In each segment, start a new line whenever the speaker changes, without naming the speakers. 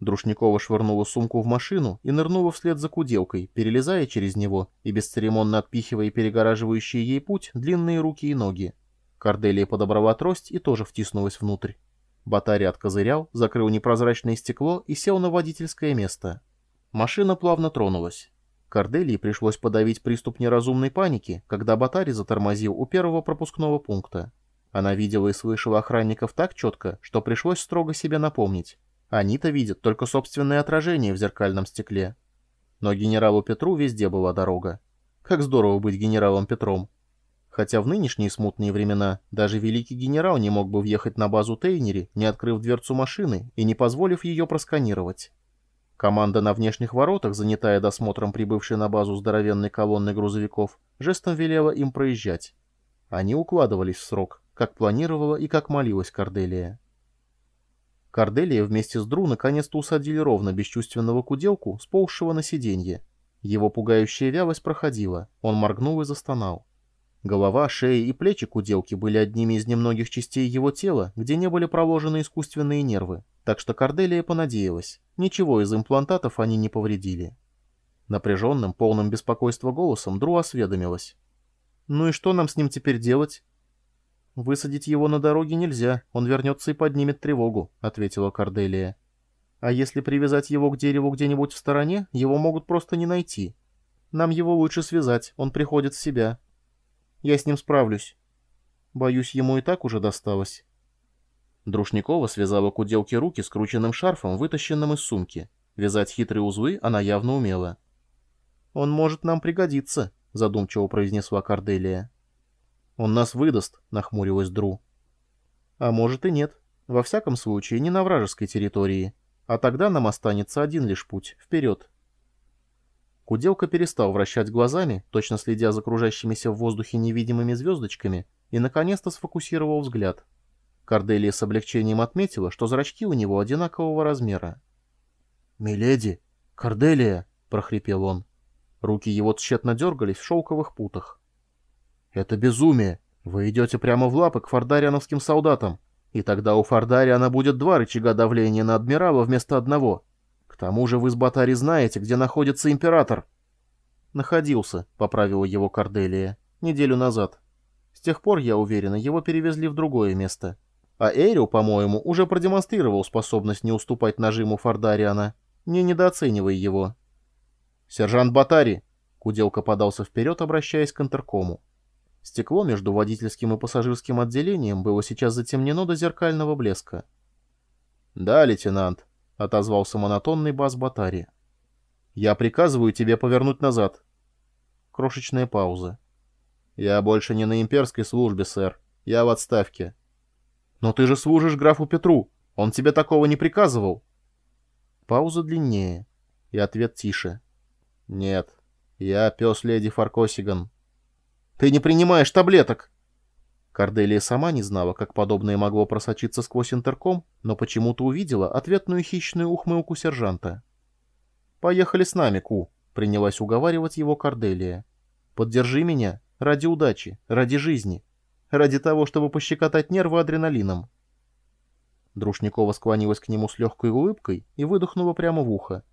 Друшникова швырнула сумку в машину и нырнула вслед за куделкой, перелезая через него и бесцеремонно отпихивая перегораживающие ей путь длинные руки и ноги. Корделия подобрала трость и тоже втиснулась внутрь. Батарий откозырял, закрыл непрозрачное стекло и сел на водительское место. Машина плавно тронулась. Корделии пришлось подавить приступ неразумной паники, когда Батарий затормозил у первого пропускного пункта. Она видела и слышала охранников так четко, что пришлось строго себе напомнить. Они-то видят только собственное отражение в зеркальном стекле. Но генералу Петру везде была дорога. Как здорово быть генералом Петром. Хотя в нынешние смутные времена даже великий генерал не мог бы въехать на базу Тейнери, не открыв дверцу машины и не позволив ее просканировать. Команда на внешних воротах, занятая досмотром прибывшей на базу здоровенной колонны грузовиков, жестом велела им проезжать. Они укладывались в срок, как планировала и как молилась Корделия. Корделия вместе с Дру наконец-то усадили ровно бесчувственного куделку, сползшего на сиденье. Его пугающая вялость проходила, он моргнул и застонал. Голова, шея и плечи куделки были одними из немногих частей его тела, где не были проложены искусственные нервы, так что Корделия понадеялась, ничего из имплантатов они не повредили. Напряженным, полным беспокойства голосом Дру осведомилась. «Ну и что нам с ним теперь делать?» «Высадить его на дороге нельзя, он вернется и поднимет тревогу», — ответила Корделия. «А если привязать его к дереву где-нибудь в стороне, его могут просто не найти. Нам его лучше связать, он приходит в себя. Я с ним справлюсь. Боюсь, ему и так уже досталось». Друшникова связала к уделке руки скрученным шарфом, вытащенным из сумки. Вязать хитрые узлы она явно умела. «Он может нам пригодиться», — задумчиво произнесла Корделия. «Он нас выдаст», — нахмурилась Дру. «А может и нет. Во всяком случае, не на вражеской территории. А тогда нам останется один лишь путь — вперед». Куделка перестал вращать глазами, точно следя за кружащимися в воздухе невидимыми звездочками, и наконец-то сфокусировал взгляд. Корделия с облегчением отметила, что зрачки у него одинакового размера. «Миледи! Корделия!» — прохрипел он. Руки его тщетно дергались в шелковых путах. «Это безумие. Вы идете прямо в лапы к фардариановским солдатам, и тогда у Фардариана будет два рычага давления на адмирала вместо одного. К тому же вы с Батари знаете, где находится император». «Находился», — поправила его Корделия, — «неделю назад. С тех пор, я уверена, его перевезли в другое место. А Эрил, по-моему, уже продемонстрировал способность не уступать нажиму Фардариана. Не недооценивай его». «Сержант Батари!» — Куделка подался вперед, обращаясь к интеркому. Стекло между водительским и пассажирским отделением было сейчас затемнено до зеркального блеска. «Да, лейтенант», — отозвался монотонный бас Батари. «Я приказываю тебе повернуть назад». Крошечная пауза. «Я больше не на имперской службе, сэр. Я в отставке». «Но ты же служишь графу Петру. Он тебе такого не приказывал». Пауза длиннее. И ответ тише. «Нет, я пес леди Фаркосиган». Ты не принимаешь таблеток!» Корделия сама не знала, как подобное могло просочиться сквозь интерком, но почему-то увидела ответную хищную ухмылку сержанта. «Поехали с нами, Ку», — принялась уговаривать его Корделия. «Поддержи меня. Ради удачи, ради жизни. Ради того, чтобы пощекотать нервы адреналином». Друшникова склонилась к нему с легкой улыбкой и выдохнула прямо в ухо.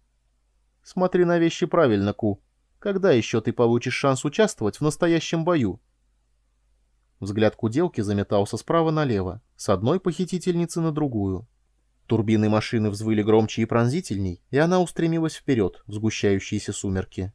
«Смотри на вещи правильно, Ку. Когда еще ты получишь шанс участвовать в настоящем бою?» Взгляд куделки заметался справа налево, с одной похитительницы на другую. Турбины машины взвыли громче и пронзительней, и она устремилась вперед в сгущающиеся сумерки.